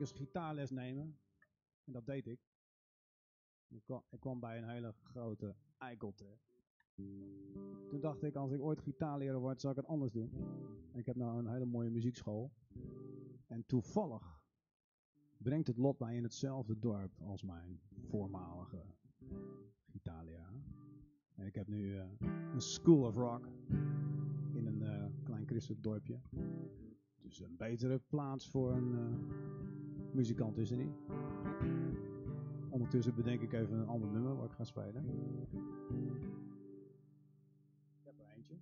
ik eens gitaarles nemen. En dat deed ik. Ik kwam, bij een hele grote eikel. Toen dacht ik, als ik ooit gitaarleraar word, zal ik het anders doen. Ik heb nou een hele mooie muziekschool. En toevallig brengt het lot mij in hetzelfde dorp als mijn voormalige gitaarleraar. En ik heb nu eh, een School of Rock in een eh, klein christelijk dorpje. Dus een betere plaats voor een eh, muzikant is er niet. Ondertussen bedenk ik even een ander nummer wat ik ga spelen. Ik heb er eentje.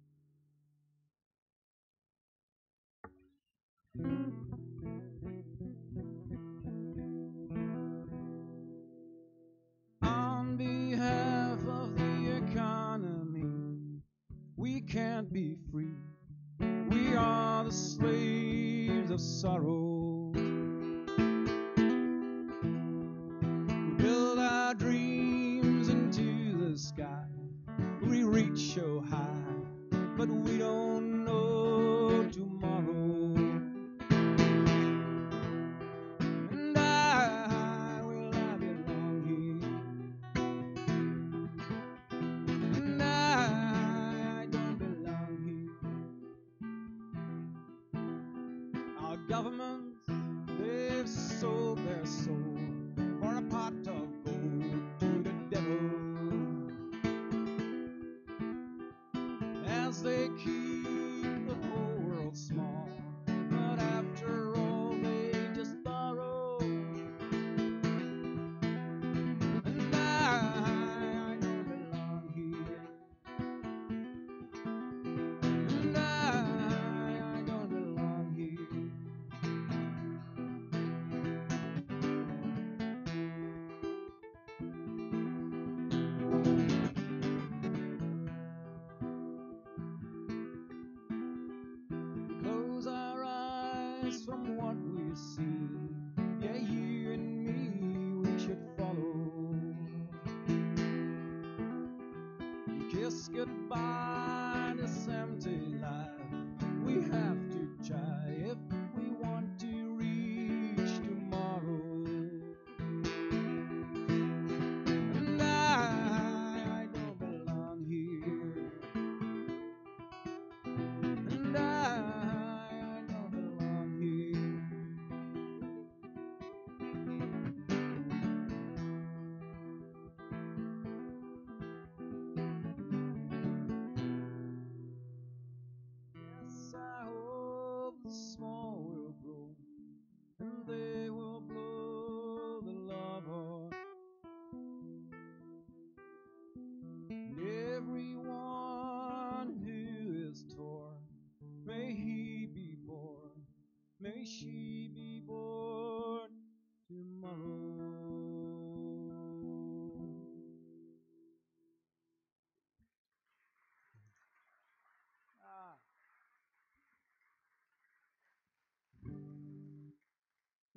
On behalf of the economy, we can't be free. We are the slaves of sorrow. We reach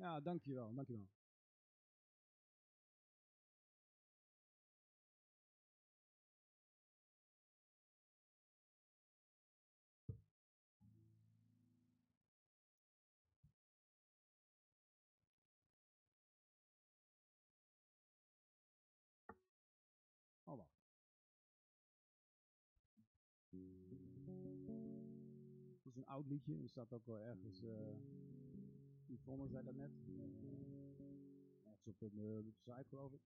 Ja, dankjewel, dankjewel. Oh. Het is een oud liedje, er staat ook wel ergens. eh Yvonne zei dat net. eh, ergens op de site, geloof ik.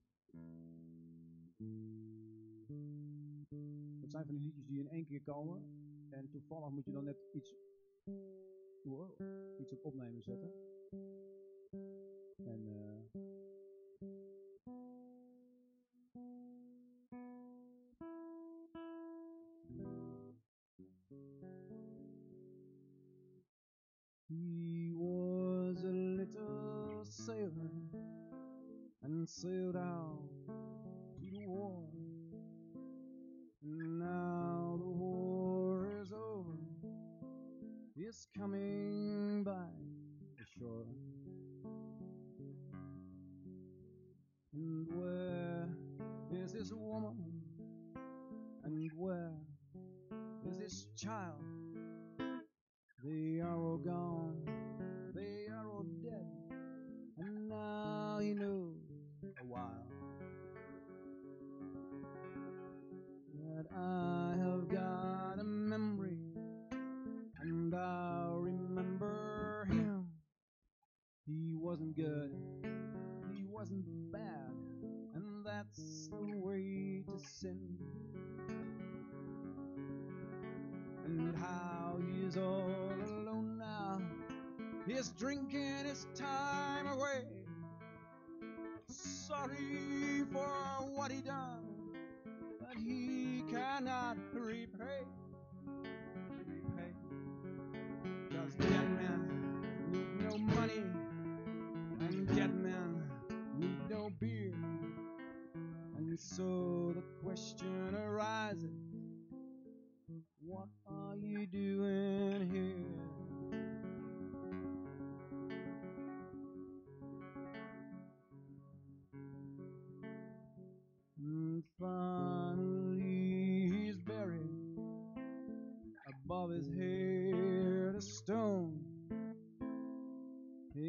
Dat zijn van die liedjes die in één keer komen. En toevallig moet je dan net iets, wow, iets op opnemen zetten. En eh sailed out to the war. Now the war is over. He's coming by the shore. And where is this woman? And where is this child? They are all gone, good, he wasn't bad, and that's the way to sin. And how he's all alone now, he's drinking his time away. Sorry for what he done, but he cannot repay. repay. Dead men need no money, and men need no beer. And so the question arises what are you doing here? And finally he's buried above his head a stone.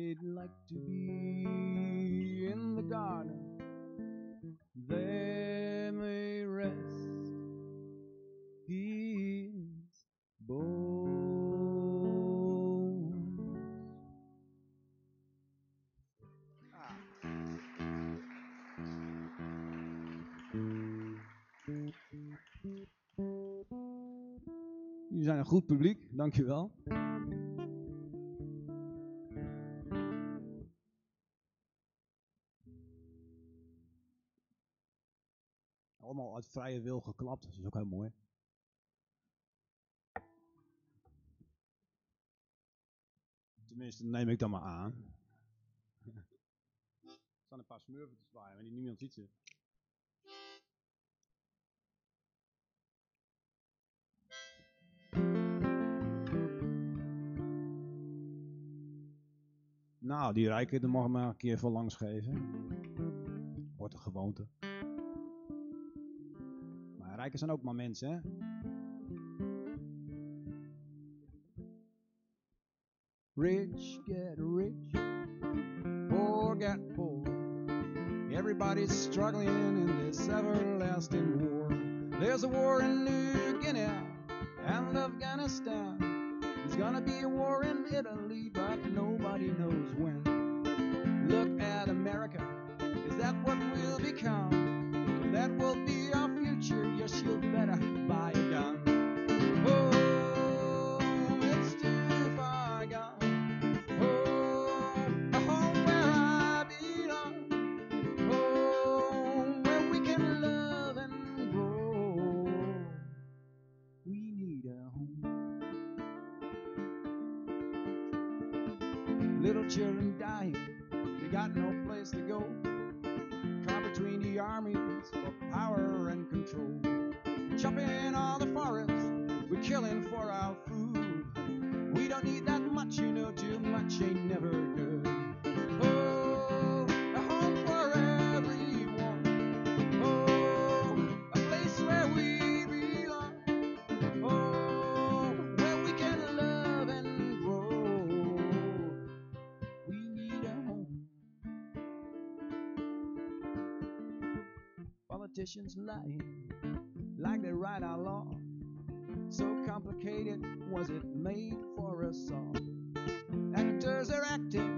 He'd like to be in the garden. There may rest his bones. Jullie zijn een goed publiek, dankjewel. Vrije wil geklapt, dat is ook heel mooi. Tenminste, neem ik dan maar aan. Er staan een paar smurfen te maar die niemand ziet ze. Nou, die rijken, daar mag ik maar een keer voor langs geven. Wordt een gewoonte. Rijken zijn ook maar mensen, hè? Rich get rich, poor get poor. Everybody's struggling in this everlasting war. There's a war in New Guinea and Afghanistan. There's gonna be a war in Italy, but nobody knows when. Little children dying, they got no place to go. Caught between the armies for power and control. Chopping all the forests, we're killing for our food. We don't need that much, you know, too much ain't never good. Like they write our law. So complicated was it made for us all? Actors are acting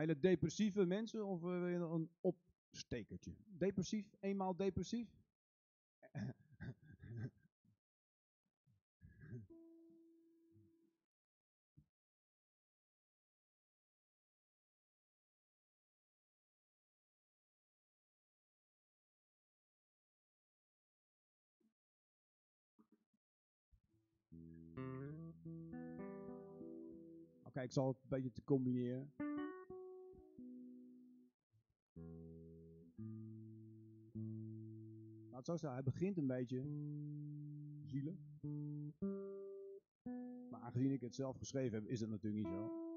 hele depressieve mensen of uh, een opstekertje? Depressief, eenmaal depressief? Oké, ik zal het een beetje te combineren. Hij begint een beetje zielig. Maar aangezien ik het zelf geschreven heb, is het natuurlijk niet zo.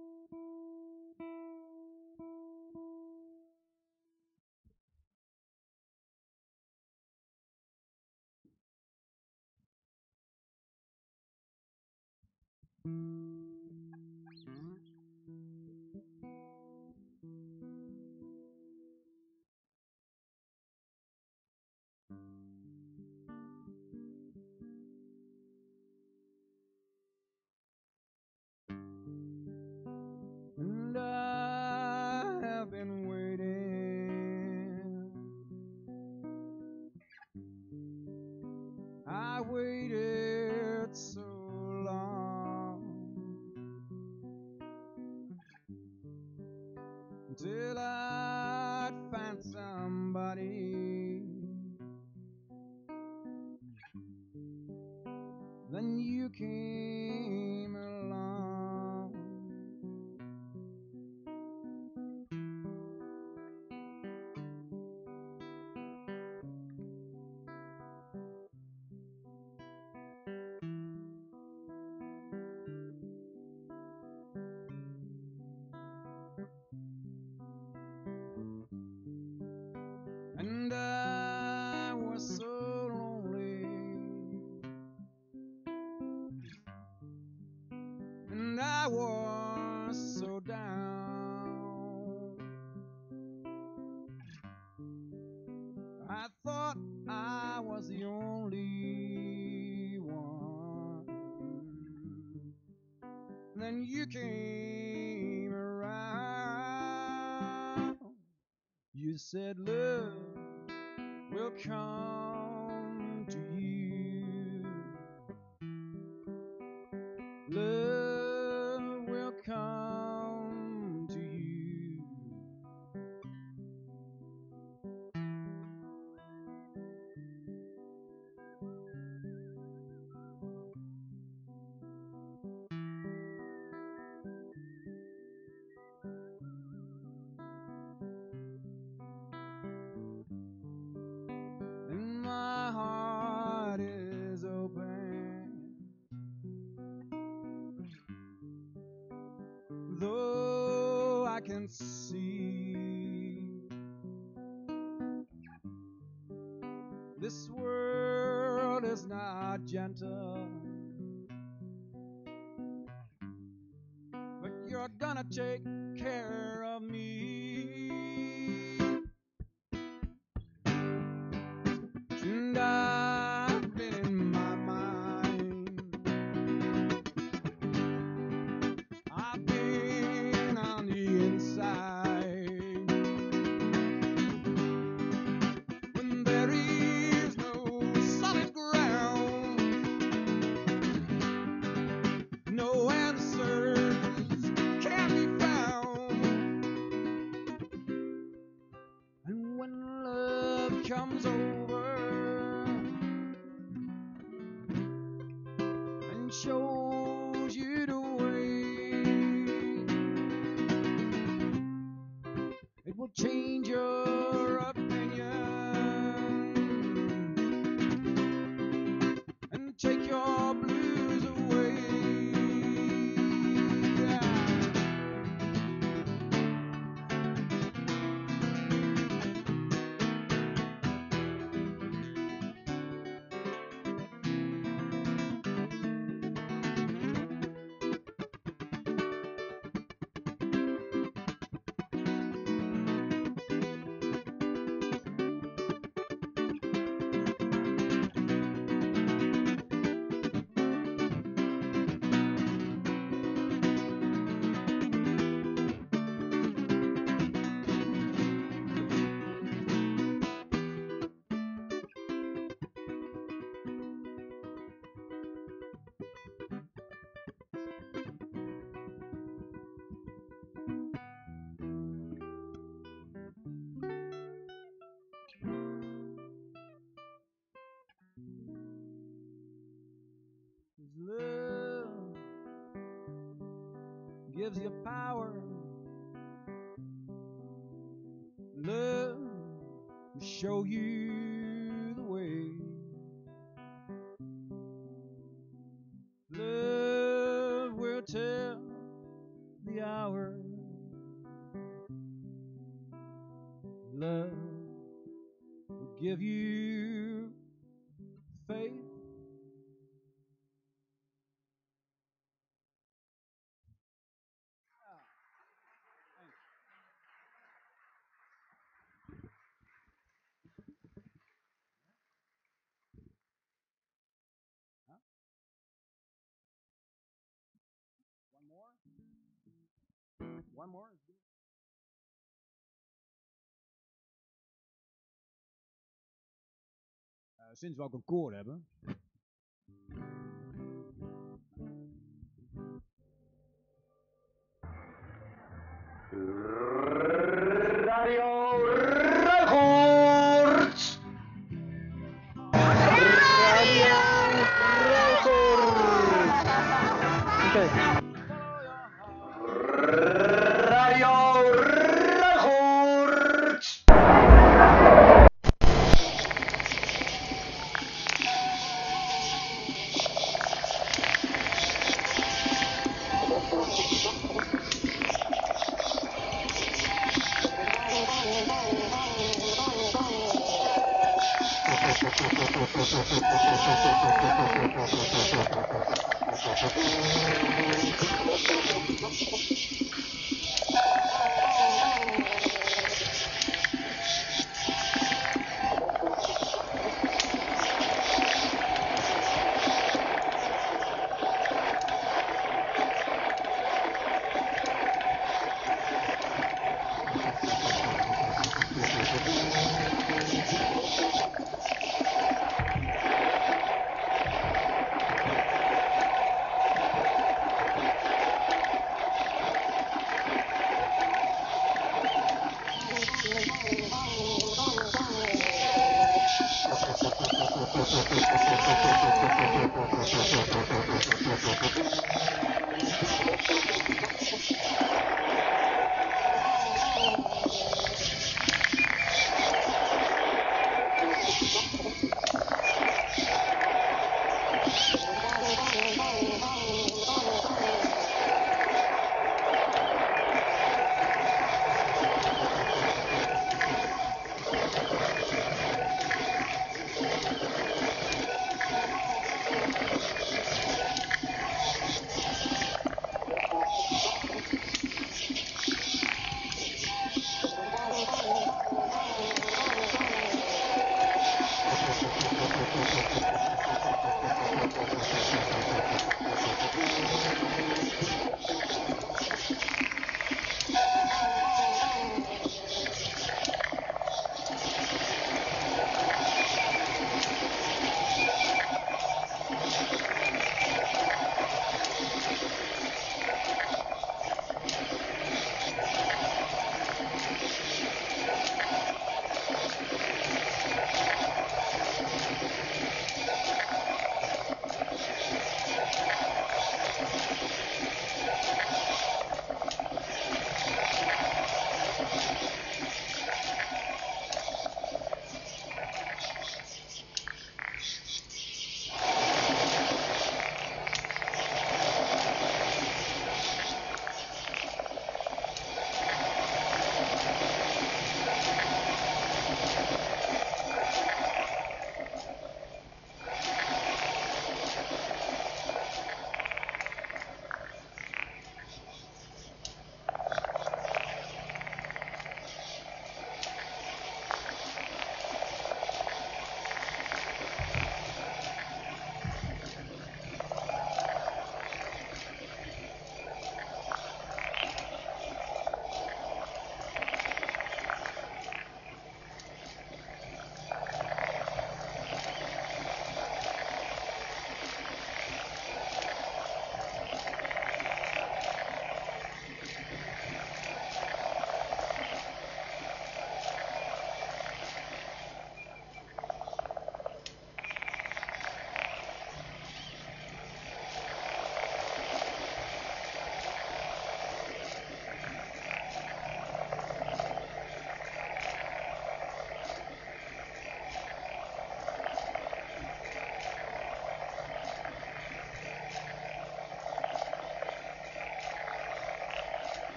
you came around. You said love will come. Gonna take care of me. one more. Uh, sinds we ook een koor hebben. Uh.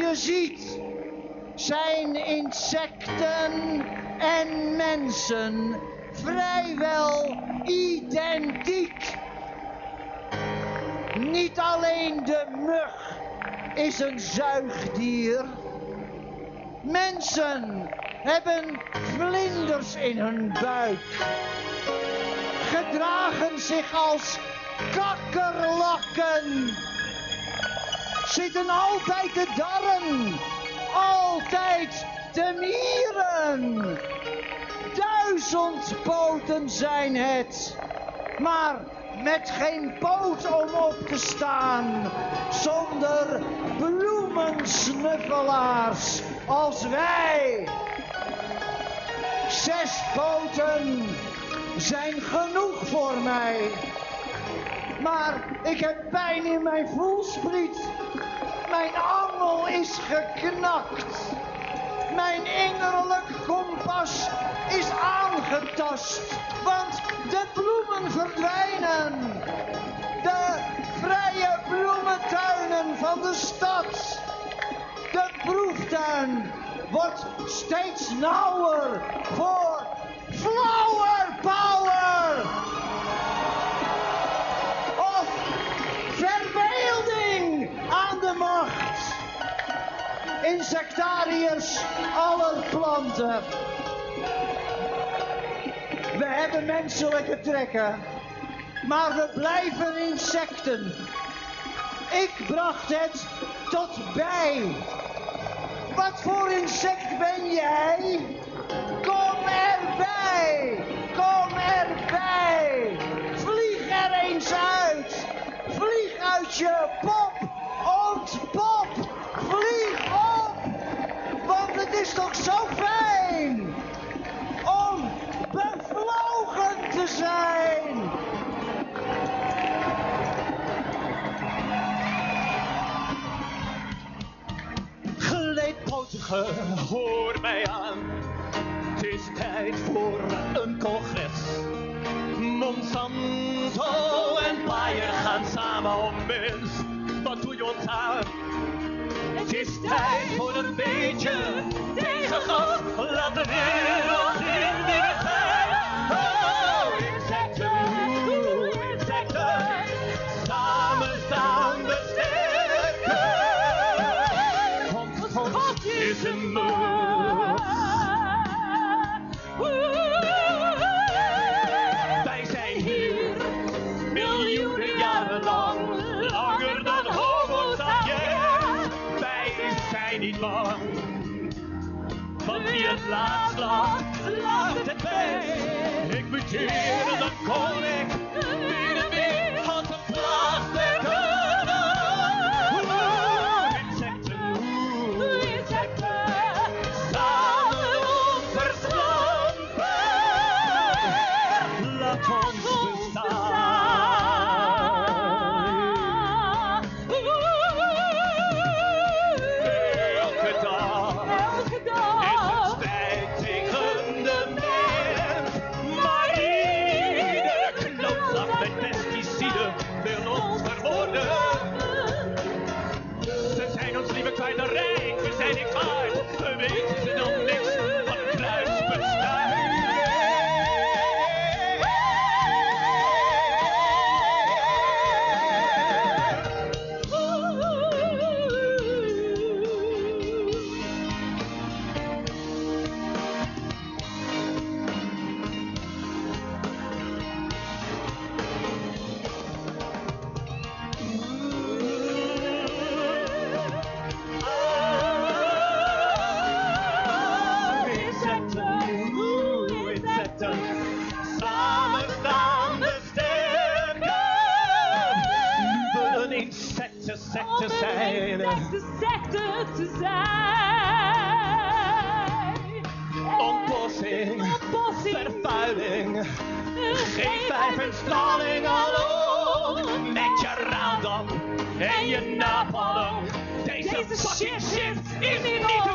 Je ziet zijn insecten en mensen vrijwel identiek. Niet alleen de mug is een zuigdier. Mensen hebben vlinders in hun buik. Gedragen zich als kakkerlakken. Zitten altijd te darren. Altijd te mieren. Duizend poten zijn het. Maar met geen poot om op te staan. Zonder bloemensnuffelaars als wij. Zes poten zijn genoeg voor mij. Maar ik heb pijn in mijn voelspriet. Mijn angel is geknakt. Mijn innerlijk kompas is aangetast. Want de bloemen verdwijnen. De vrije bloementuinen van de stad. De proeftuin wordt steeds nauwer voor Insectariërs aller planten. We hebben menselijke trekken, maar we blijven insecten. Ik bracht het tot bij. Wat voor insect ben jij? Kom erbij! Kom erbij! Vlieg er eens uit! Vlieg uit je pop! Toch zo fijn om bevlogen te zijn! Geleedpotige, hoor mij aan. Het is tijd voor een congres. Monsanto en Bayer gaan samen om mens. Wat doe je ons aan? Is tijd voor een beetje tegengas. Laat de wereld Van wie het laatst lag, lacht het best. Ik bekeer dat kon secte zijn. secte te zijn. Ontbossing, Ontbossing. vervuiling, G5 en straling, hallo. Met je Roundup en je nap vallen. Deze, Deze fucking shit shit is is niet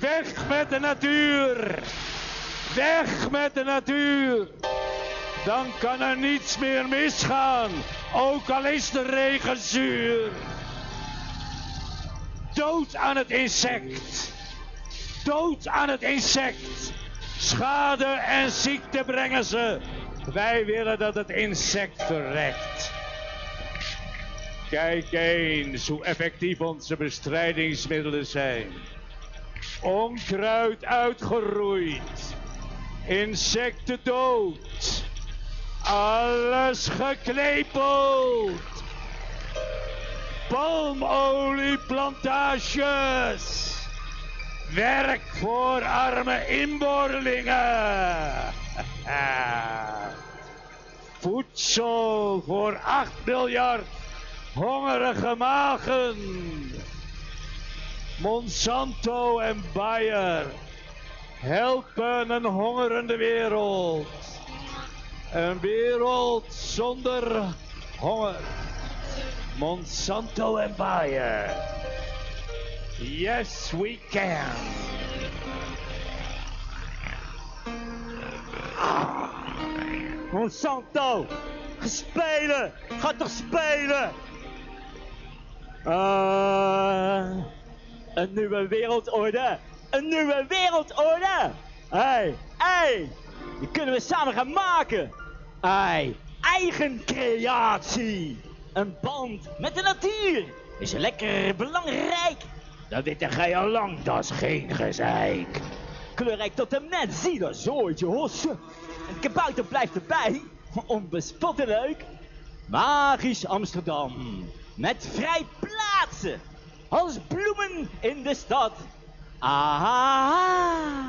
Weg met de natuur! Weg met de natuur! Dan kan er niets meer misgaan, ook al is de regen zuur. Dood aan het insect! Dood aan het insect! Schade en ziekte brengen ze. Wij willen dat het insect verrekt. Kijk eens hoe effectief onze bestrijdingsmiddelen zijn. Onkruid uitgeroeid. Insecten dood. Alles geklepeld. Palmolieplantages. Werk voor arme inboorlingen. Voedsel voor 8 miljard hongerige magen. Monsanto en Bayer helpen een hongerende wereld. Een wereld zonder honger. Monsanto en Bayer. Yes, we can. Monsanto! Spelen! Ga toch spelen! Ah, een nieuwe wereldorde! Een nieuwe wereldorde! Hey! Hey, die kunnen we samen gaan maken! Hey, eigen creatie! Een band met de natuur is lekker belangrijk! Dat weet jij al lang, dat is geen gezeik. Kleurrijk tot en met, zie dat zooitje hossen. En het kabouter blijft erbij, onbespottelijk. Magisch Amsterdam, met vrij plaatsen, als bloemen in de stad. Ah.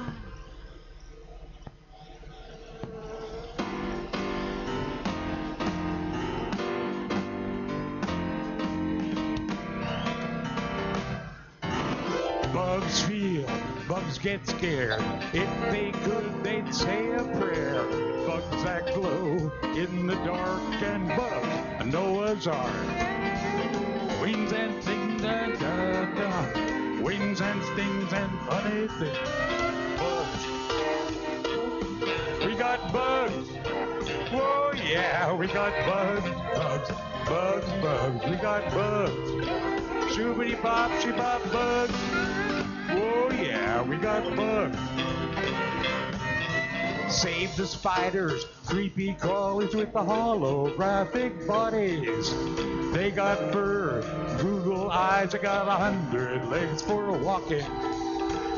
Bugs feel, bugs get scared. If they could, they'd say a prayer. Bugs that glow in the dark and bug Noah's Ark. Wings and things and uh, da da. Wings and stings and funny things. Bugs. We got bugs. Whoa, yeah, we got bugs, bugs, bugs, bugs. We got bugs. Shoobity bop, she bop bugs. Whoa, yeah, we got bugs. Save the spiders, creepy crawlies with the holographic bodies. They got fur, Google eyes, they got a hundred legs for walking.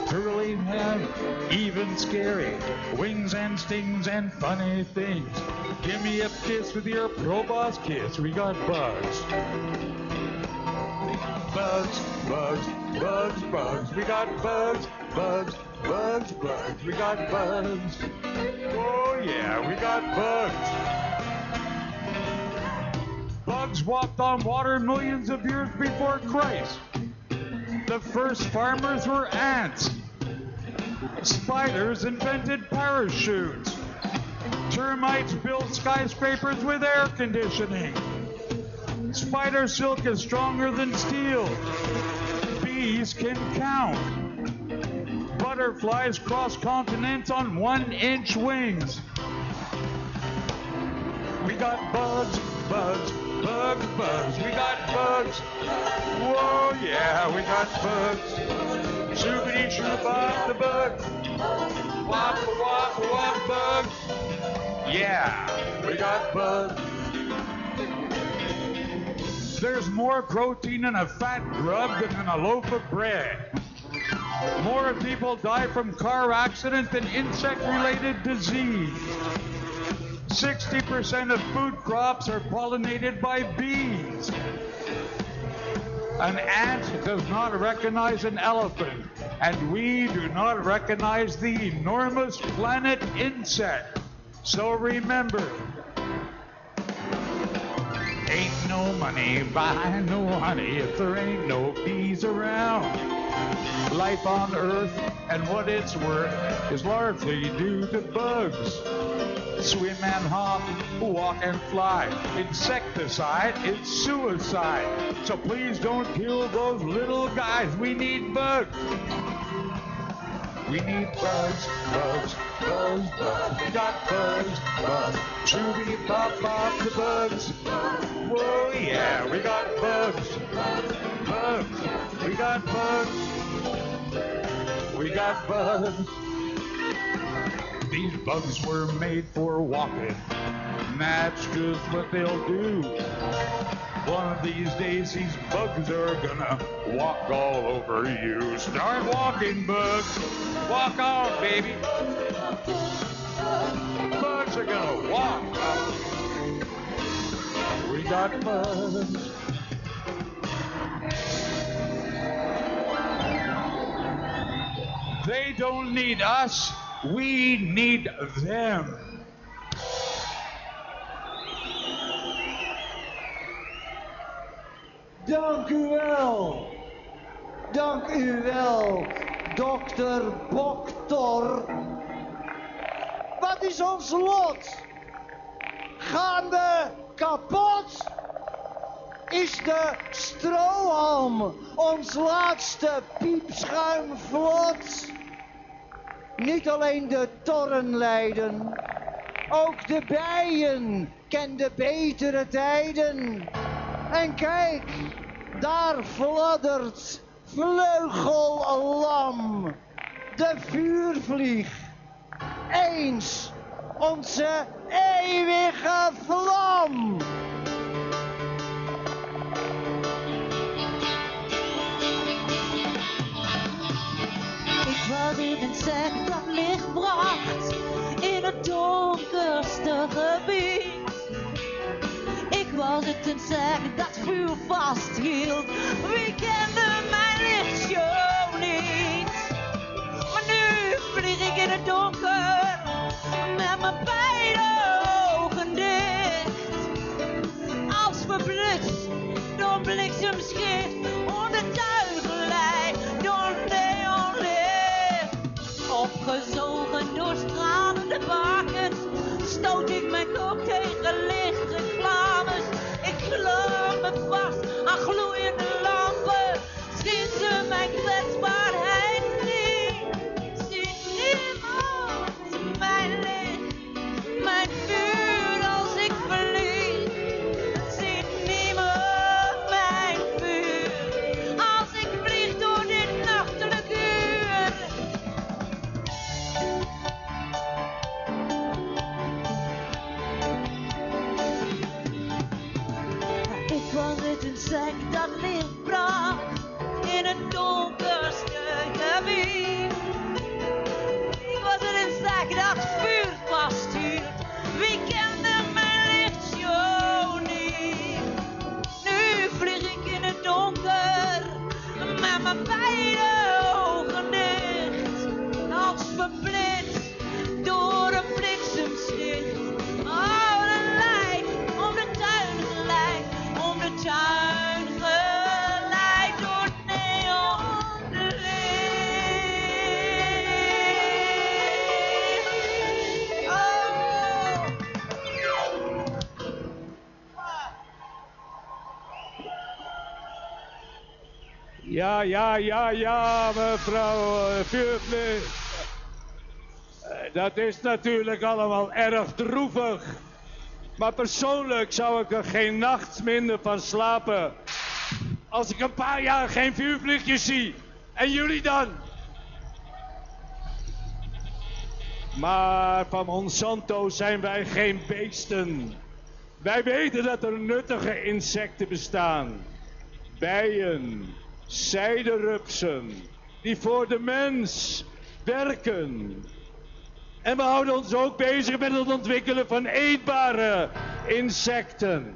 Curly head, even scary, wings and stings and funny things. Give me a kiss with your pro kiss. We got bugs. Bugs, bugs, bugs, bugs. We got bugs, bugs, bugs, bugs. We got bugs. Oh yeah, we got bugs. Bugs walked on water millions of years before Christ. The first farmers were ants. Spiders invented parachutes. Termites built skyscrapers with air conditioning. Spider silk is stronger than steel. Bees can count. Butterflies cross continents on one inch wings. We got bugs, bugs, bugs, bugs. We got bugs. Whoa, yeah, we got bugs. Shoobity shoo bop the bugs. Wop wop wop bugs. Yeah, we got bugs. There's more protein in a fat grub than in a loaf of bread. More people die from car accident than insect-related disease. 60% of food crops are pollinated by bees. An ant does not recognize an elephant, and we do not recognize the enormous planet insect. So remember, Ain't no money, buy no honey if there ain't no bees around. Life on Earth and what it's worth is largely due to bugs. Swim and hop, walk and fly. Insecticide is suicide. So please don't kill those little guys. We need bugs. We need bugs, bugs, bugs, bugs. We got bugs, bugs. Shooby pop pop the bugs. Whoa, yeah, we got bugs, bugs. We got bugs. We got bugs. These bugs were made for walking. And that's just what they'll do. One of these days, these bugs are gonna walk all over you. Start walking, bugs. Walk on, baby. Bugs are gonna walk. We got bugs. They don't need us. We need them. Dank u wel. Dank u wel. dokter Boktor. Wat is ons lot? Gaan we kapot? Is de strohalm ons laatste piepschuimvlot? Niet alleen de torren lijden, ook de bijen kenden betere tijden. En kijk, daar fladdert vleugellam, de vuurvlieg. Eens onze eeuwige vlam. In een insect dat licht bracht in het donkerste gebied. Ik was het insect dat vuur vasthield. Wie kende mijn lichtshow niet? Maar nu vlieg ik in het donker met mijn beide ogen dicht. Als verblust door bliksemschicht, Ja, ja, ja, ja, mevrouw eh, Vuurvlieg. Eh, Dat is natuurlijk allemaal erg droevig. Maar persoonlijk zou ik er geen nacht minder van slapen. Als ik een paar jaar geen vuurvliegjes zie. En jullie dan? Maar van Monsanto zijn wij geen beesten. Wij weten dat er nuttige insecten bestaan. Bijen, zijderupsen, die voor de mens werken. En we houden ons ook bezig met het ontwikkelen van eetbare insecten.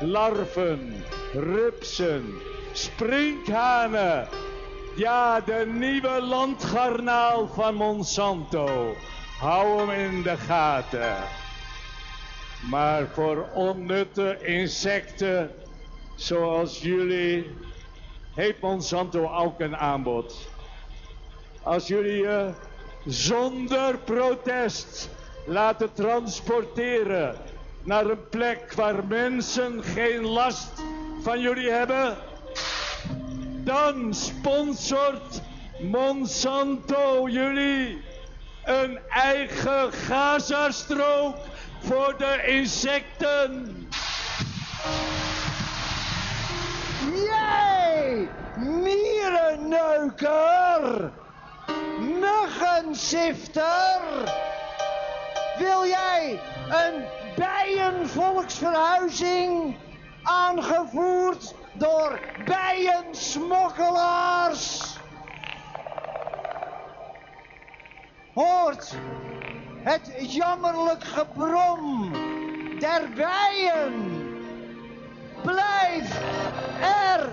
Larven, rupsen, sprinkhanen. Ja, de nieuwe landgarnaal van Monsanto. Hou hem in de gaten. Maar voor onnutte insecten zoals jullie heeft Monsanto ook een aanbod. Als jullie je zonder protest laten transporteren naar een plek waar mensen geen last van jullie hebben, dan sponsort Monsanto jullie een eigen Gazastrook voor de insecten. Mierenneuker, muggensifter. Wil jij een bijenvolksverhuizing aangevoerd door bijensmokkelaars? Hoort het jammerlijk gebrom der bijen. Blijf er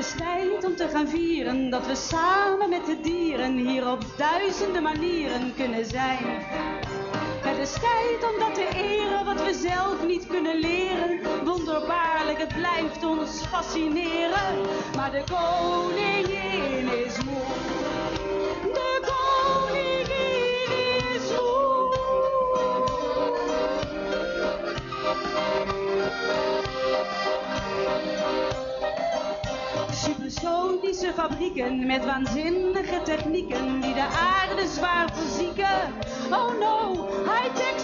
is tijd om te gaan vieren dat we samen met de dieren hier op duizenden manieren kunnen zijn. Het is tijd om dat te eren wat we zelf niet kunnen leren. Wonderbaarlijk, het blijft ons fascineren. Maar de koningin is moe. Supersonische fabrieken met waanzinnige technieken die de aarde zwaar verzieken. Oh no, high-tech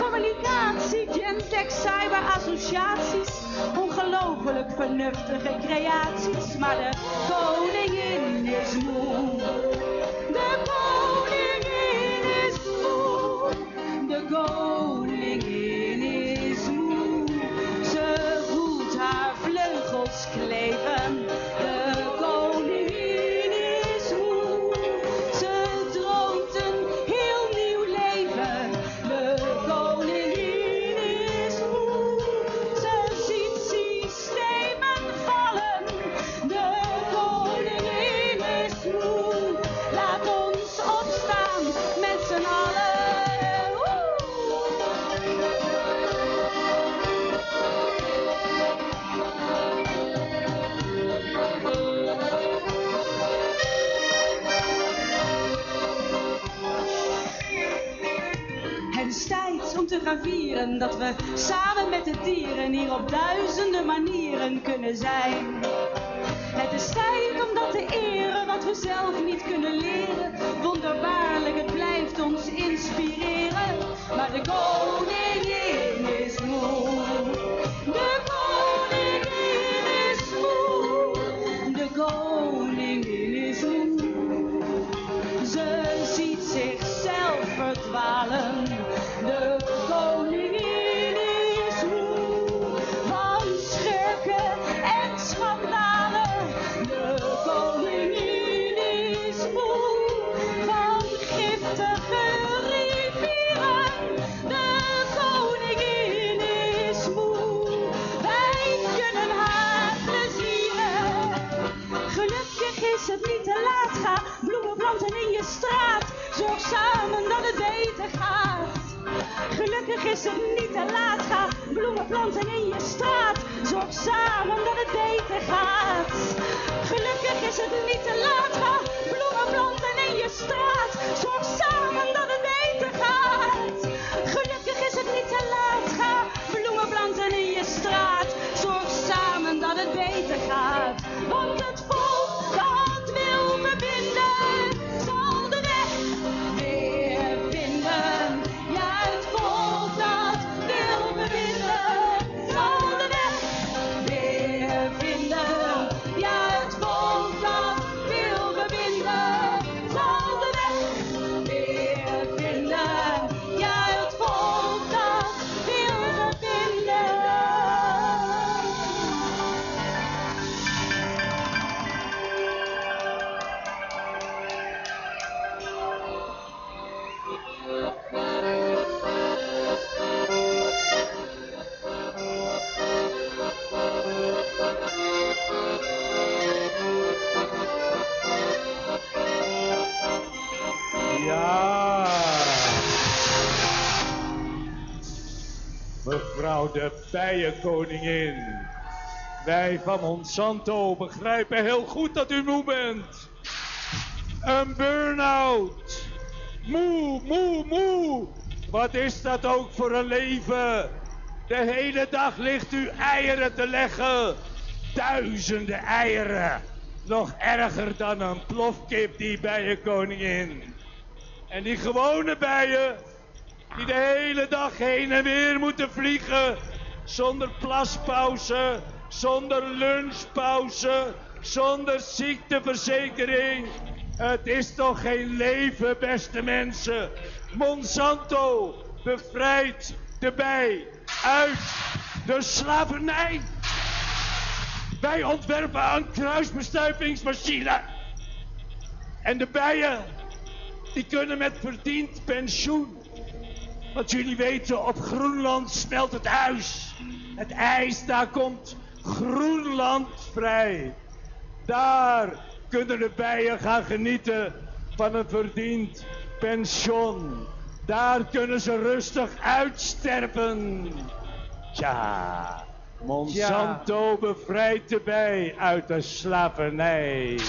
communicatie, gentech cyberassociaties. Ongelooflijk vernuftige creaties, maar de koningin is moe. De koningin is moe. De koningin is moe. Ze voelt haar vleugels kleven. Vieren dat we samen met de dieren hier op duizenden manieren kunnen zijn. Het is tijd om dat te eren wat we zelf niet kunnen leren. Wonderbaarlijk, het blijft ons inspireren. Maar de koningin in je straat. Zorg samen dat het beter gaat. Gelukkig is het niet te laat. Ga bloemen planten in je straat. Zorg samen dat het beter gaat. Gelukkig is het niet te laat. Ga bloemen planten in je straat. Zorg samen dat het de Bijenkoningin. Wij van Monsanto begrijpen heel goed dat u moe bent. Een burn-out. Moe, moe, moe. Wat is dat ook voor een leven? De hele dag ligt u eieren te leggen. Duizenden eieren. Nog erger dan een plofkip, die bijenkoningin. En die gewone bijen, die de hele dag heen en weer moeten vliegen. Zonder plaspauze, zonder lunchpauze, zonder ziekteverzekering. Het is toch geen leven, beste mensen. Monsanto bevrijdt de bij uit de slavernij. Wij ontwerpen een kruisbestuivingsmachine. En de bijen, die kunnen met verdiend pensioen. Want jullie weten, op Groenland smelt het ijs. Het ijs, daar komt Groenland vrij. Daar kunnen de bijen gaan genieten van een verdiend pensioen. Daar kunnen ze rustig uitsterven. Tja, Monsanto bevrijdt de bij uit de slavernij.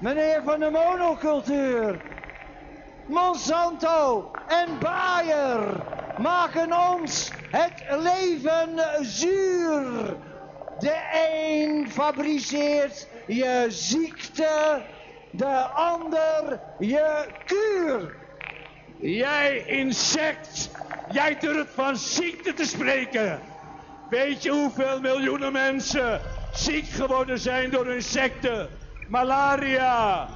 Meneer van de monocultuur. Monsanto en Bayer maken ons het leven zuur. De een fabriceert je ziekte, de ander je kuur. Jij insect, jij durft van ziekte te spreken. Weet je hoeveel miljoenen mensen ziek geworden zijn door insecten? Malaria,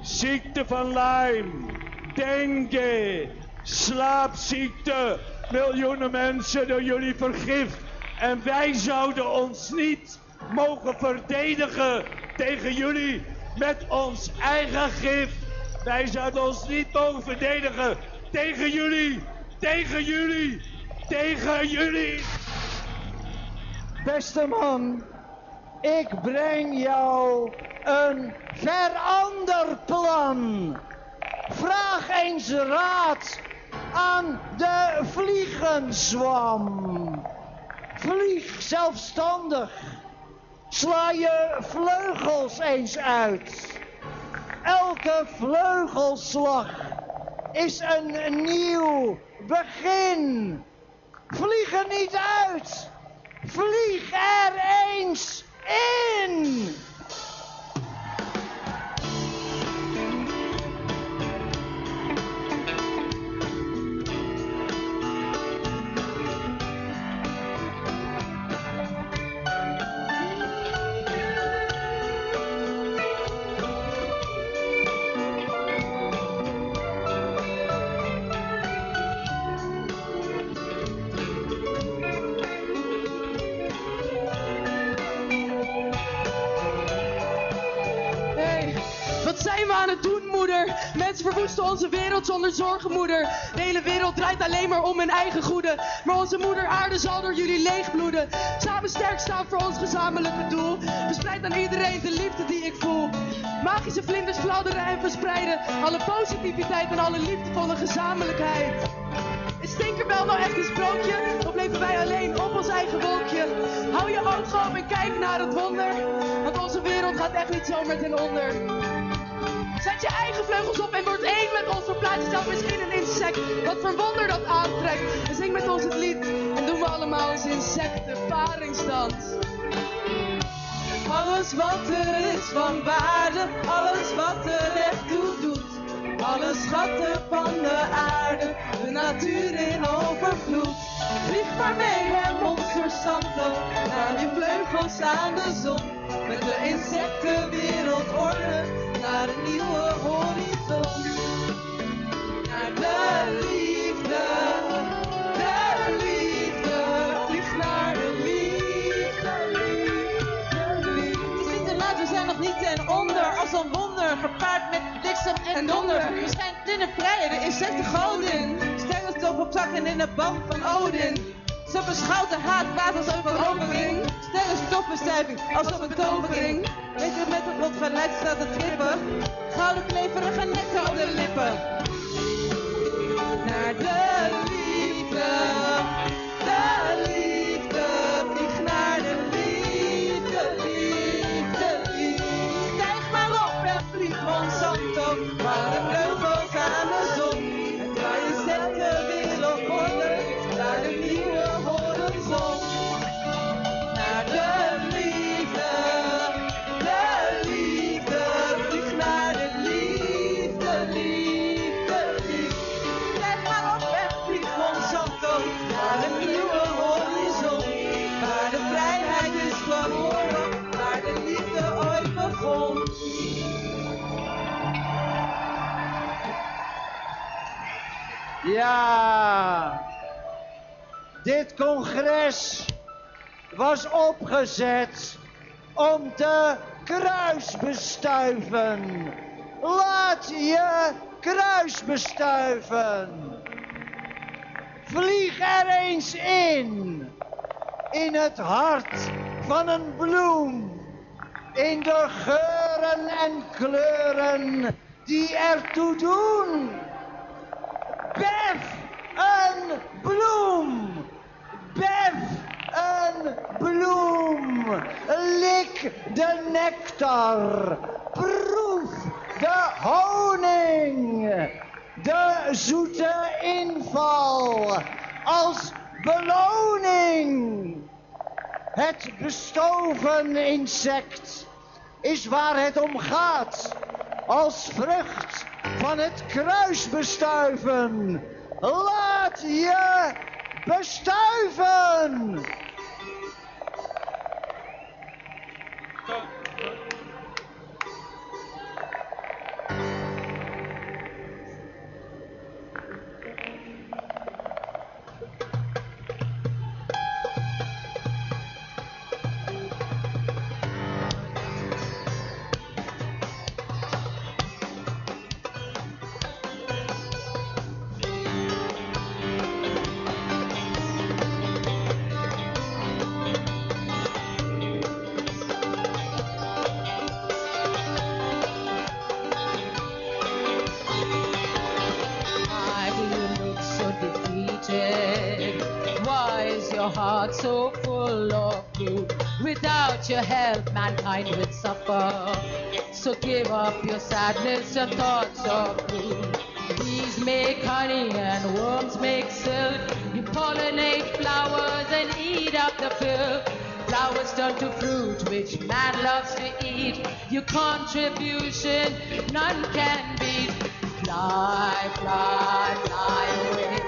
ziekte van Lyme, dengue, slaapziekte. Miljoenen mensen door jullie vergif. En wij zouden ons niet mogen verdedigen tegen jullie met ons eigen gif. Wij zouden ons niet mogen verdedigen tegen jullie, tegen jullie, tegen jullie. Beste man, ik breng jou een veranderplan. Vraag eens raad aan de vliegenzwam. Vlieg zelfstandig. Sla je vleugels eens uit. Elke vleugelslag is een nieuw begin. Vlieg er niet uit. Vlieg er eens in. Onze wereld zonder zorgen, moeder. De hele wereld draait alleen maar om hun eigen goede. Maar onze moeder aarde zal door jullie leegbloeden. Samen sterk staan voor ons gezamenlijke doel. Verspreid aan iedereen de liefde die ik voel. Magische vlinders fladderen en verspreiden. Alle positiviteit en alle liefdevolle gezamenlijkheid. Is Tinkerbell nou echt een sprookje? Of leven wij alleen op ons eigen wolkje? Hou je ogen open en kijk naar het wonder. Want onze wereld gaat echt niet zomaar ten onder. Zet je eigen vleugels op en word één met ons. Verplaats jezelf misschien een insect. Wat voor wonder dat aantrekt. En zing met ons het lied. En doen we allemaal eens insectenparingsdans. Alles wat er is van waarde, alles wat er echt toe doet. Alle schatten van de aarde, de natuur in overvloed. Vlieg maar mee, hè, monster Santo, naar je vleugels aan de zon. Met de insectenwereldorde, naar een nieuwe horizon. Naar de liefde, de liefde, vlieg naar de liefde, liefde, liefde. Het is niet te laat, we zijn nog niet ten onder. Als een wonder, gepaard met bliksem en donder. We schijnt in de vrije, de insecten godin. Sterrenstof op zakken in de band van Odin. Ze beschouwt de haatplaats als een verovering. Sterrenstofbestuiving als op een tovering. Weet je met het lot van staat te trippen. Gouden kleverige nectar op de lippen. Om te kruisbestuiven. Laat je kruisbestuiven. Vlieg er eens in, in het hart van een bloem. in de geuren en kleuren die ertoe doen. Bef een bloem, bef een bloem, lik de nectar, proef de honing, de zoete inval als beloning. Het bestoven insect is waar het om gaat. Als vrucht van het kruisbestuiven. Laat je bestuiven. Why sadness and thoughts of gloom. Bees make honey and worms make silk. You pollinate flowers and eat up the filth. Flowers turn to fruit which man loves to eat. Your contribution none can beat. Fly, fly, fly away.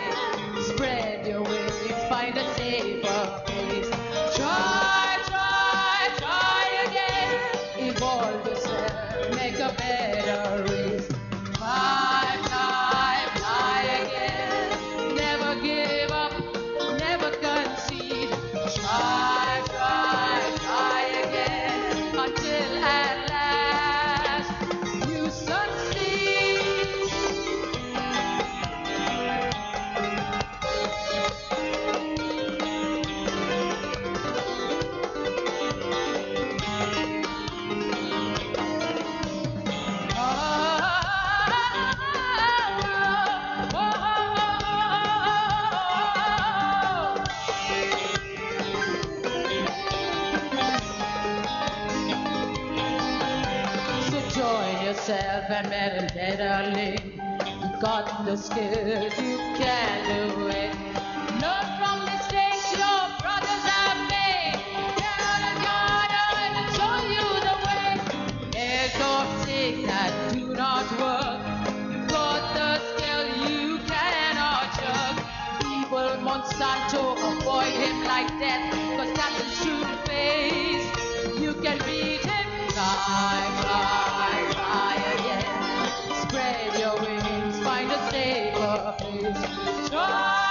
Yourself and meditating. You got the skills, you can do it. Learn from mistakes your brothers have made. Get on the garden and show you the way. There's no thing that do not work. You got the skill you cannot jerk. People Monsanto avoid him like death, cause that's his true face. You can beat him, fly, fly again. Spread your wings, find a safer place. Try,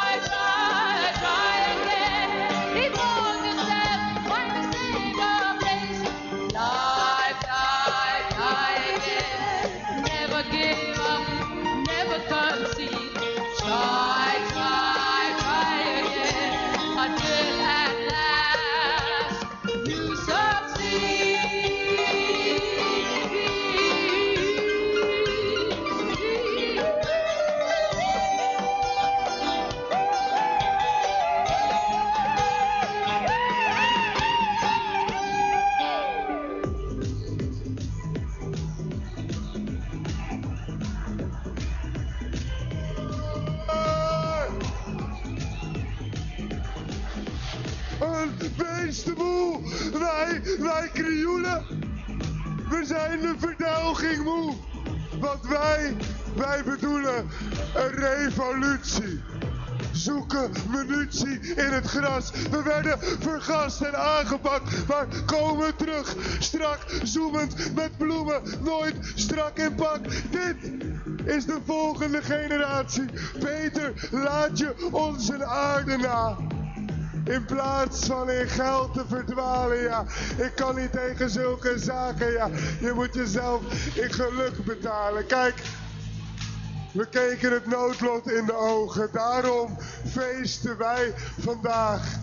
een revolutie. Zoeken munitie in het gras. We werden vergast en aangepakt. Maar komen terug. Strak, zoemend, met bloemen. Nooit strak in pak. Dit is de volgende generatie. Peter, laat je onze aarde na. In plaats van in geld te verdwalen, ja. Ik kan niet tegen zulke zaken, ja. Je moet jezelf in geluk betalen. Kijk, we keken het noodlot in de ogen. Daarom feesten wij vandaag.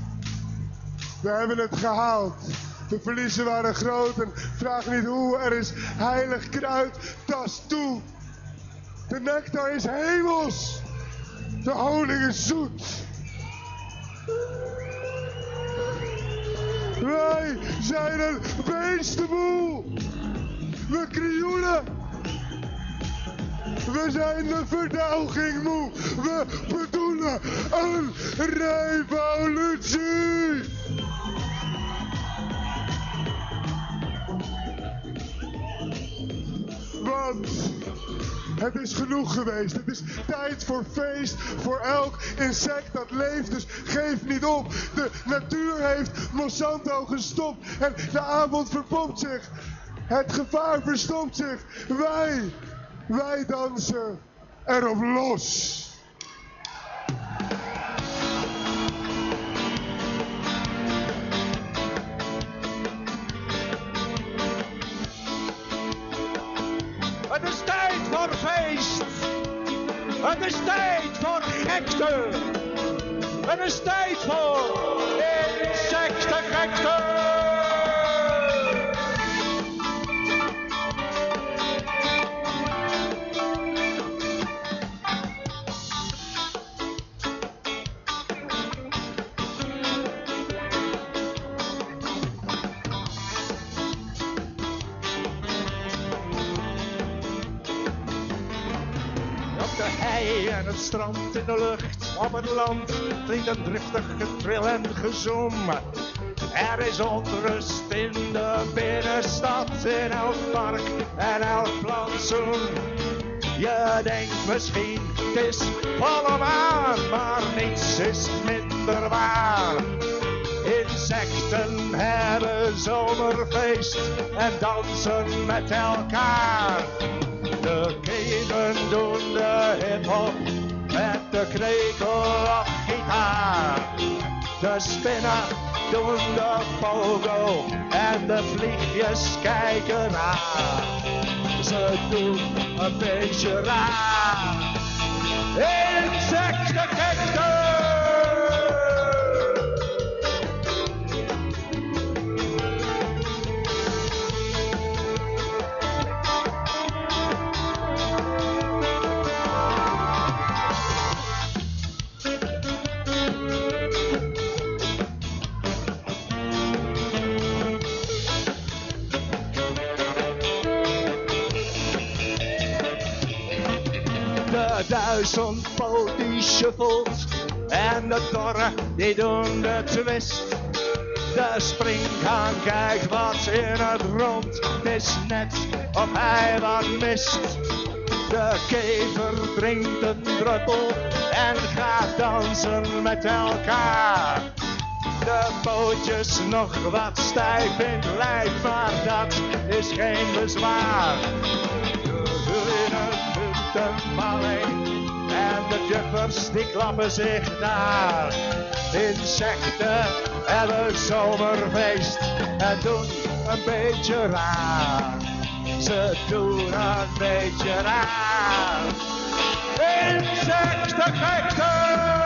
We hebben het gehaald. De verliezen waren groot en vraag niet hoe. Er is heilig kruid, tas toe. De nectar is hemels. De honing is zoet. Wij zijn een beestenboel. We krioelen. We zijn de verdauwing moe. We bedoelen een revolutie. Want het is genoeg geweest. Het is tijd voor feest voor elk insect dat leeft. Dus geef niet op. De natuur heeft Monsanto gestopt. En de avond verpopt zich. Het gevaar verstopt zich. Wij, wij dansen erop los. Het is tijd voor feest. Het is tijd voor gekte. Het is tijd voor insectengekte. Strand in de lucht, op het land klinkt een driftig getril en gezoem. Er is onrust in de binnenstad, in elk park en elk plantsoen. Je denkt misschien, het is volle maan, maar niets is minder waar. Insecten hebben zomerfeest en dansen met elkaar. De keven doen de hip-hop krekel of gitaar. De spinnen doen de pogo en de vliegjes kijken naar. Ze doen een beetje raar. Insectengekte! De duizendpoot die shuffelt en de torren die doen de twist. De springhaan kijkt wat in het rond, is net of hij wat mist. De kever drinkt een druppel en gaat dansen met elkaar. De pootjes nog wat stijf in het lijf, maar dat is geen bezwaar. De winnen punten vallen en de juffers die klappen zich daar. Insecten hebben zomerfeest en doen een beetje raar. Ze doen een beetje raar. Insectengekte! Insectengekte!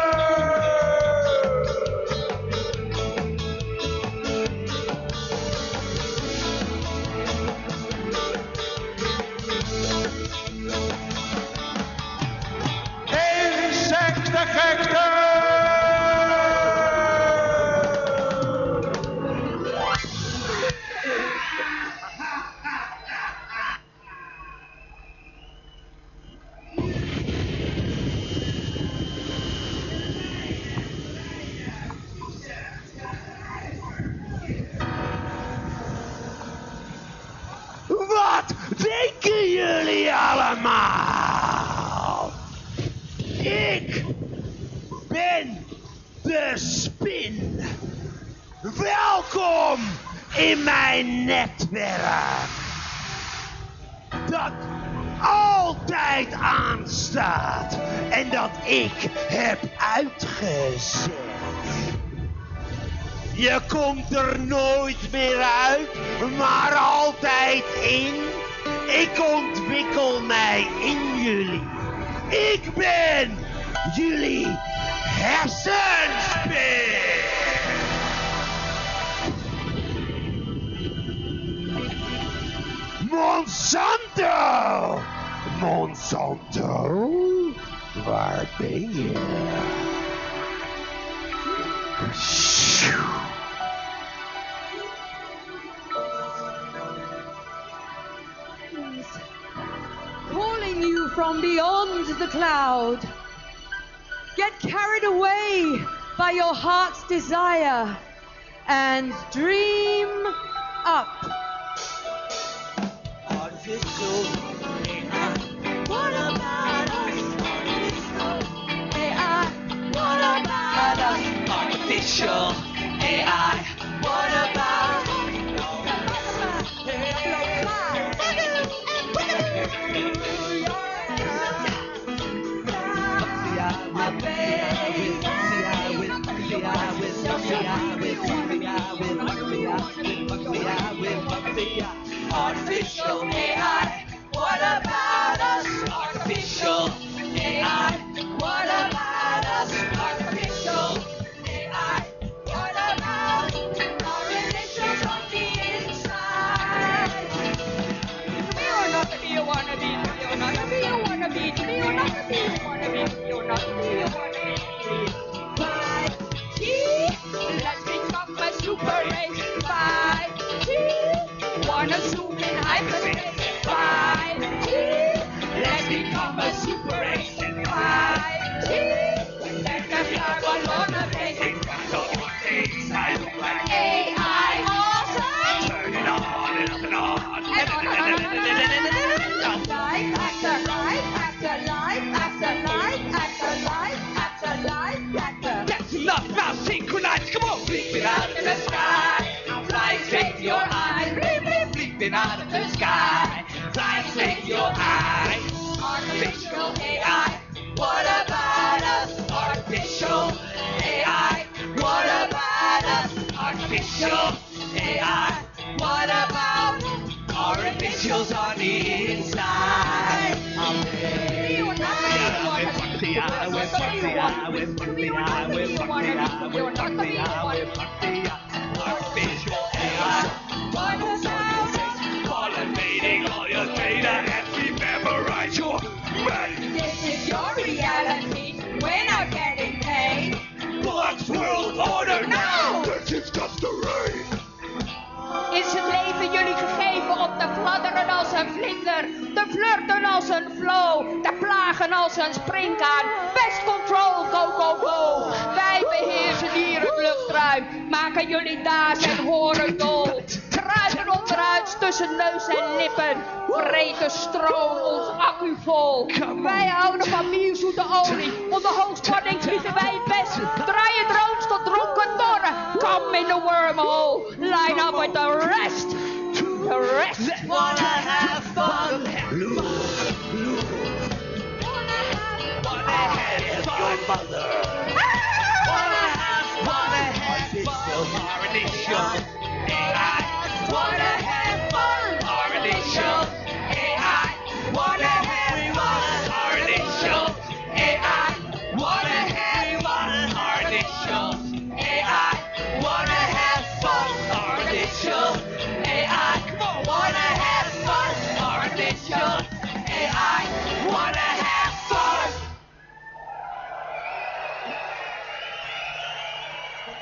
bij jullie. Ik ben jullie hersenspier. Monsanto! Monsanto? Waar ben je? From beyond the cloud. Get carried away by your heart's desire and dream up. Artificial AI. What about us? AI. What about us? Artificial AI. Artificial AI, what about us? Artificial Artificial AI. Pollinating all your data and we memorize your brain. This is your reality. We're not getting paid. World order now? This is just a rain. Is het leven jullie gegeven om te fladderen als een vlinder, te flirten als een flow, te plagen als een springkaan? Best Wij beheersen hier het luchtruim, maken jullie daas en horen dol. Kruipen onderuit tussen neus en lippen, vreten stroom ons accu vol. Wij houden van bierzoete olie, onder hoogspanning vliegen wij het best. Draaien drones tot dronken tonnen, come in the wormhole, line up with the rest. The rest. Wanna have fun. Your mother.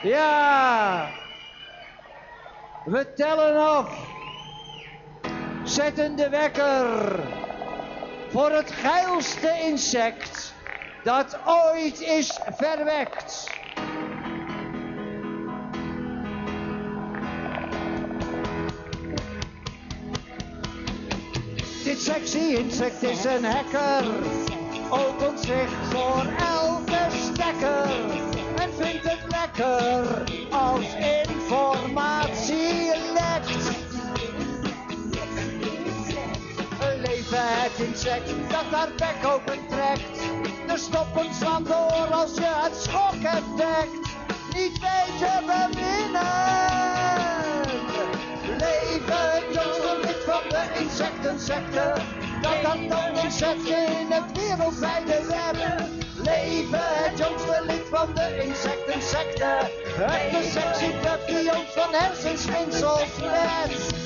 Ja, we tellen af. Zetten de wekker voor het geilste insect dat ooit is verwekt. Dit sexy insect is een hacker, opent zich voor elke stekker en vindt het lekker als informatie lekt. Een leven het insect dat haar bek open trekt. De stoppen slaan door als je het schokeffect niet weet te beminnen. Leven het lid van de insectensecte. Dat dat dan insecten in het wereldwijde web. Leven het jongste lid van de insectensecte. Het de sexy ons van hersenspinsels redt.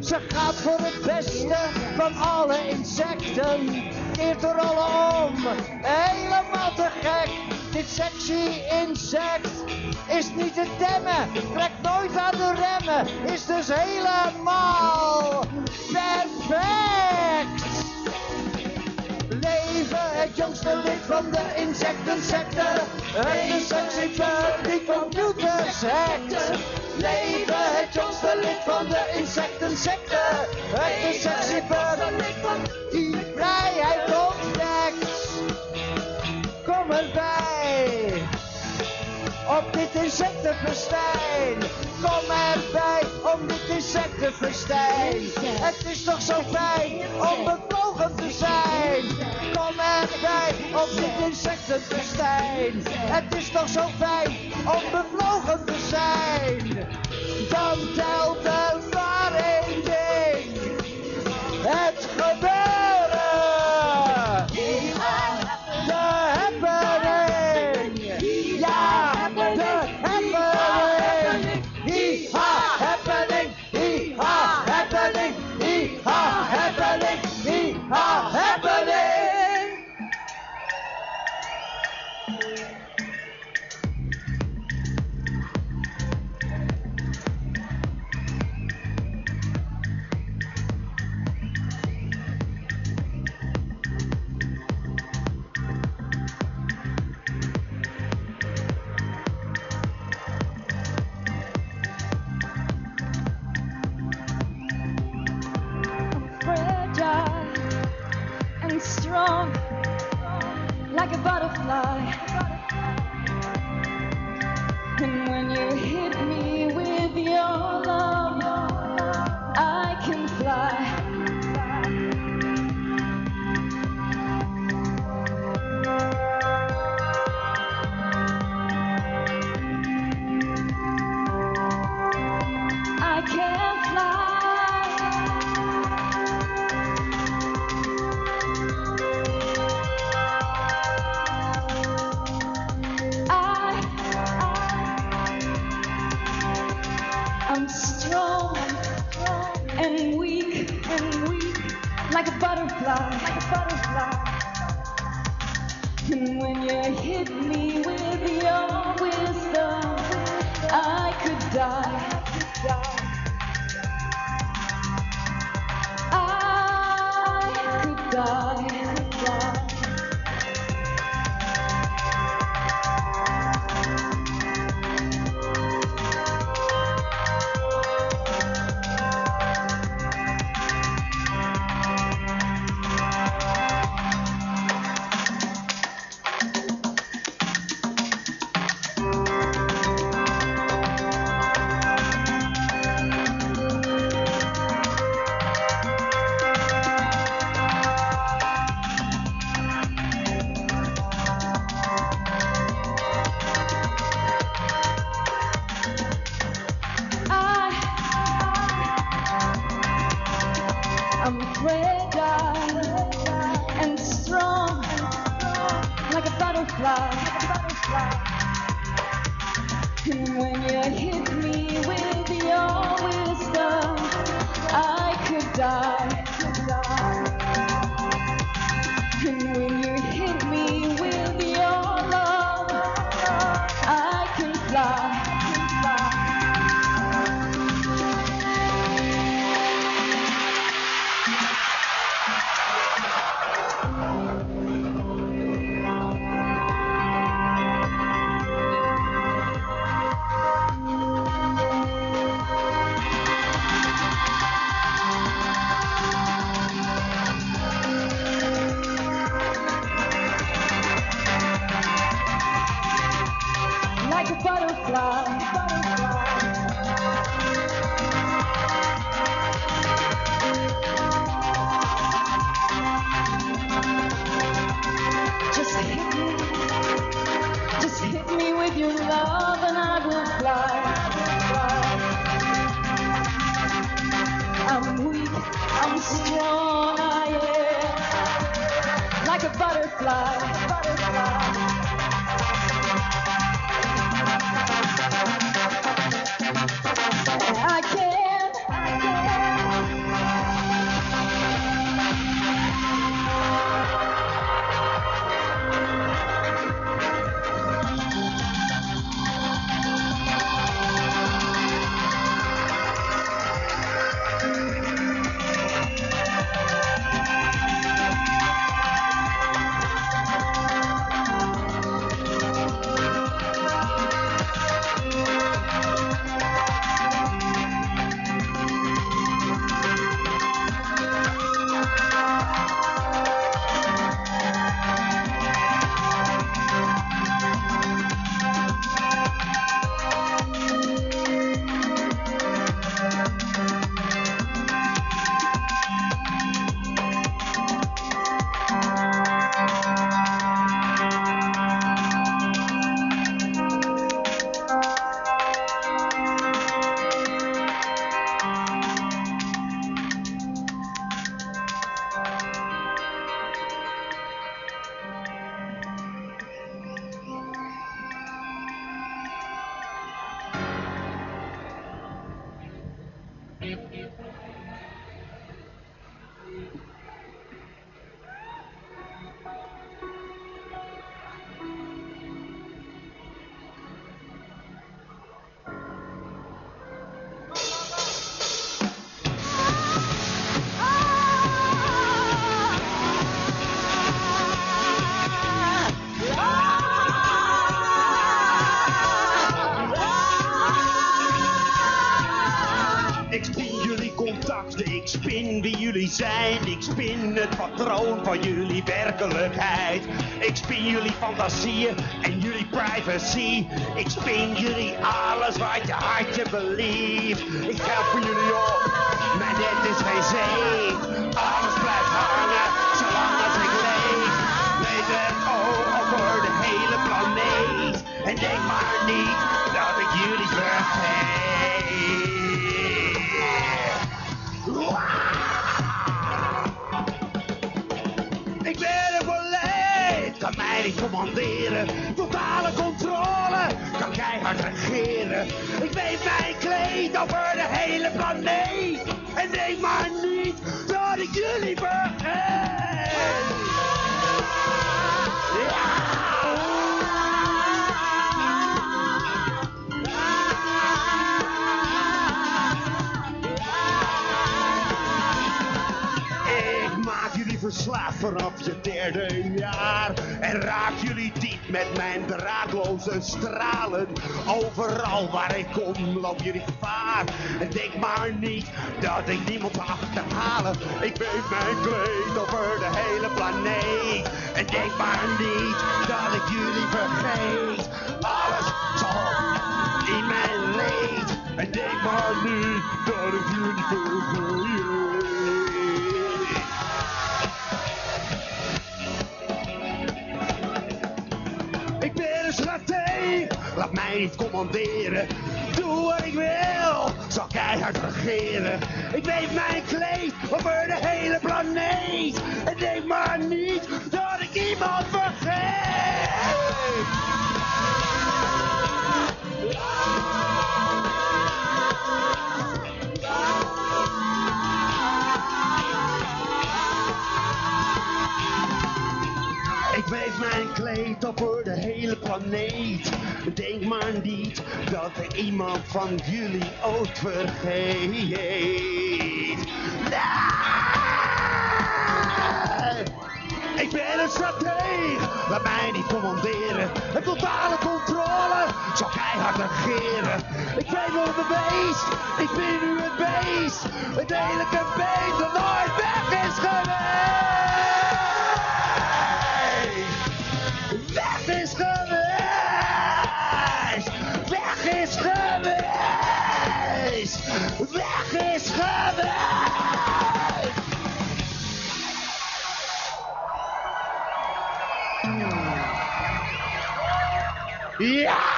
Ze gaat voor het beste van alle insecten. Keert er alle om, helemaal te gek. Dit sexy insect is niet te temmen. Trekt nooit aan de remmen. Is dus helemaal van de insectensecte. Het is sexy die computers hackt. Leven het jongste lid van de insectensecte. Het is sexy bird die insectenfestijn. Kom erbij om dit insectenfestijn. Het is toch zo fijn om bevlogen te zijn. Kom erbij op dit insectenfestijn. Het is toch zo fijn om bevlogen te zijn. Dan telt er maar die. Patroon van jullie werkelijkheid. Ik spin jullie fantasieën en jullie privacy. Ik spin jullie alles wat je hartje belieft. Ik geld voor jullie op, maar dit is geen zee. Alles blijft hangen, zolang als ik leef. Weet er over de hele planeet. En denk maar niet dat ik jullie vergeet. Stralen. Overal waar ik kom, loop jullie gevaar. En denk maar niet dat ik niemand zal achterhalen. Ik weet mijn kleed over de hele planeet. En denk maar niet dat ik jullie vergeet. Alles zal in mijn leed. En denk maar niet dat ik jullie vergeet. Niet commanderen. Doe wat ik wil, zal keihard regeren. Ik weet mijn kleed over de hele planeet. En denk maar niet dat ik iemand vergeet. Ik weef mijn kleed over de hele planeet. Denk maar niet dat er iemand van jullie ooit vergeet. Nee! Ik ben een strateeg, laat mij niet commanderen. Een totale controle, zal keihard regeren. Ik weet wel de beest, ik ben nu het beest. Het lelijke beest dat nooit weg is geweest. Ja!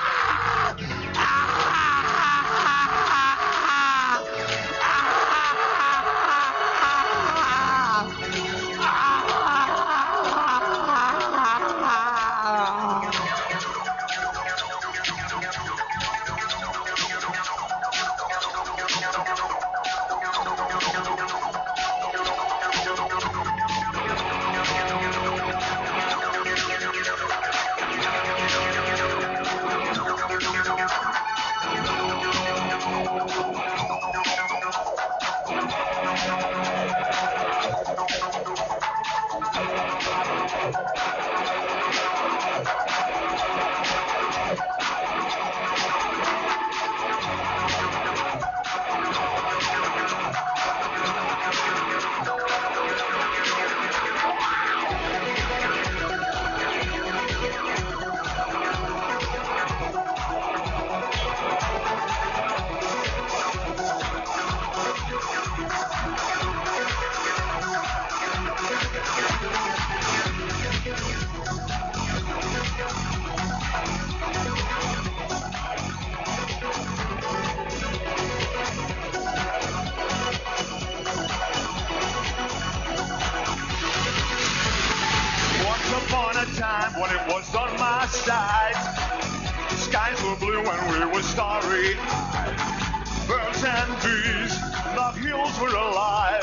And the hills were alive.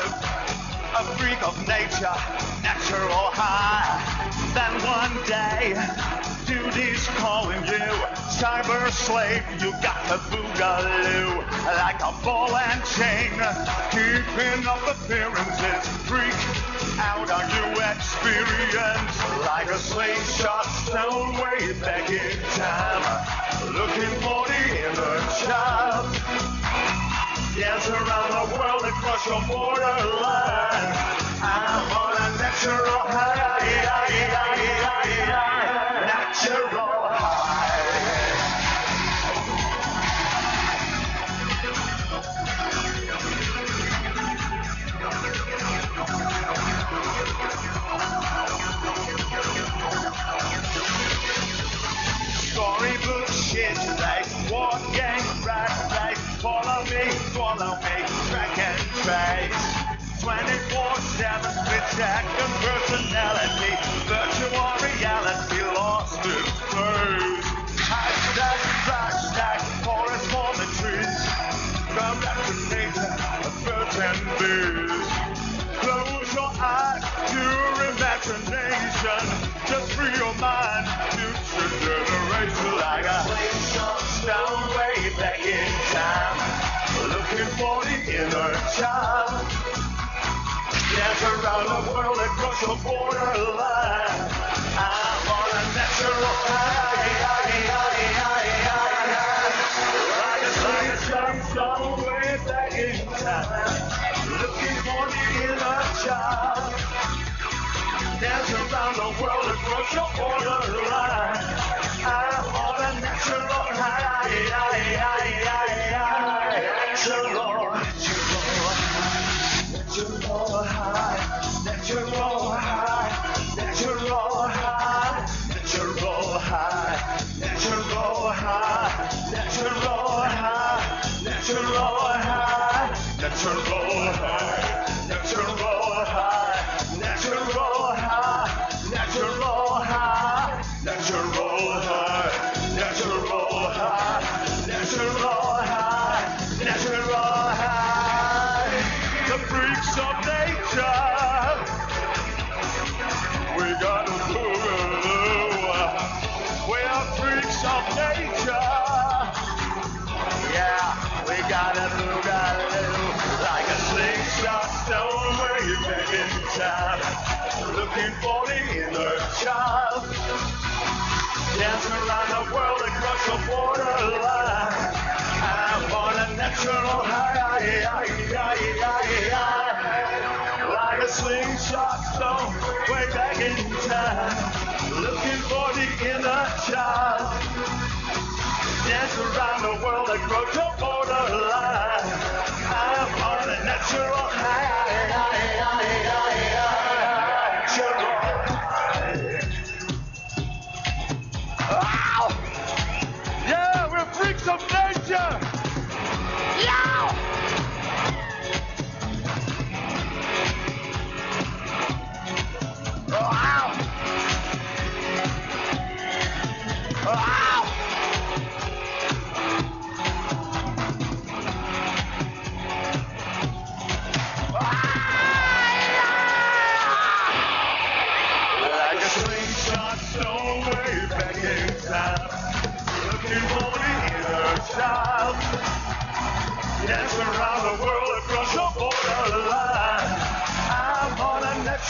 A freak of nature, natural high. Then one day, duty's calling you. Cyber slave, you got the boogaloo. Like a ball and chain, keeping up appearances. Freak out on you experience. Like a slingshot stone way back in time. Looking for the inner child. Yes, around the world it was across your borderline. I'm on a natural high, natural high. Storybook shit like war gang rat like follow me, follow me, track and trace. 24-7 split second personality, virtual the borderline. Like a slingshot stone in time. Looking for the inner child. Around the world across the borderline. I'm on a natural high.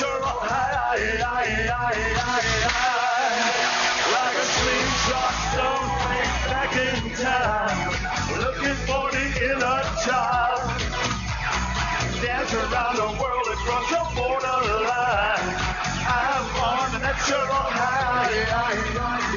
Like a back in time. Looking for the inner child. Dance around the world across your borderline. I'm on a natural high.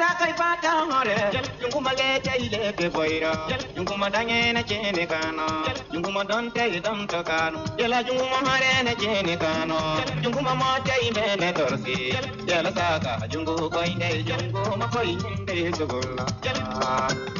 ta kai fata hore. Yun kuma le te ile ke boira. Yun kuma dange na che ne kana yun kuma don te don to kanu yala yun kuma hore na che ne kana yun kuma mo te ile ne torsi. Yala saka yun ko koi ne yun ma koi ne ke